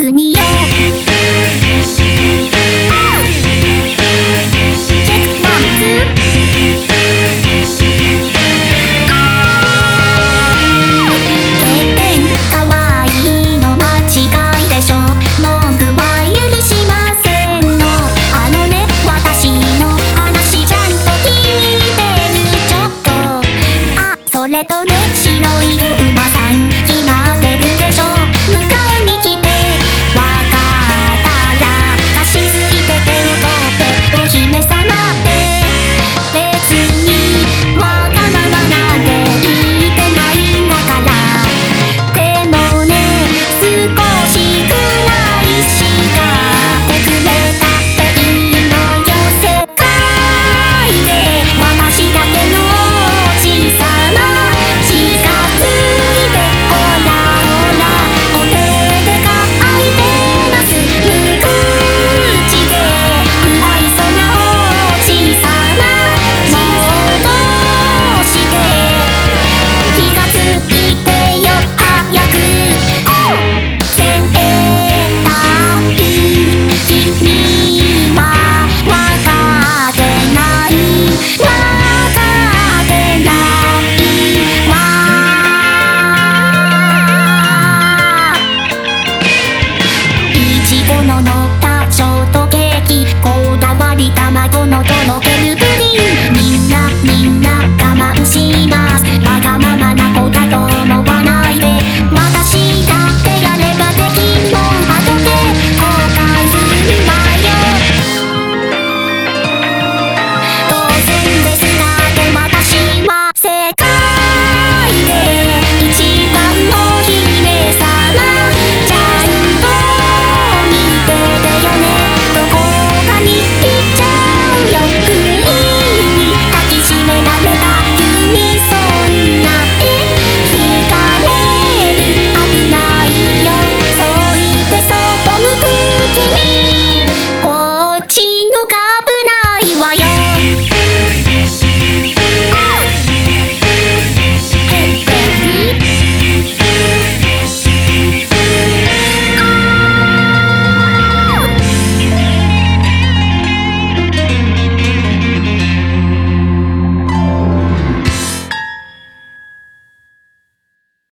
国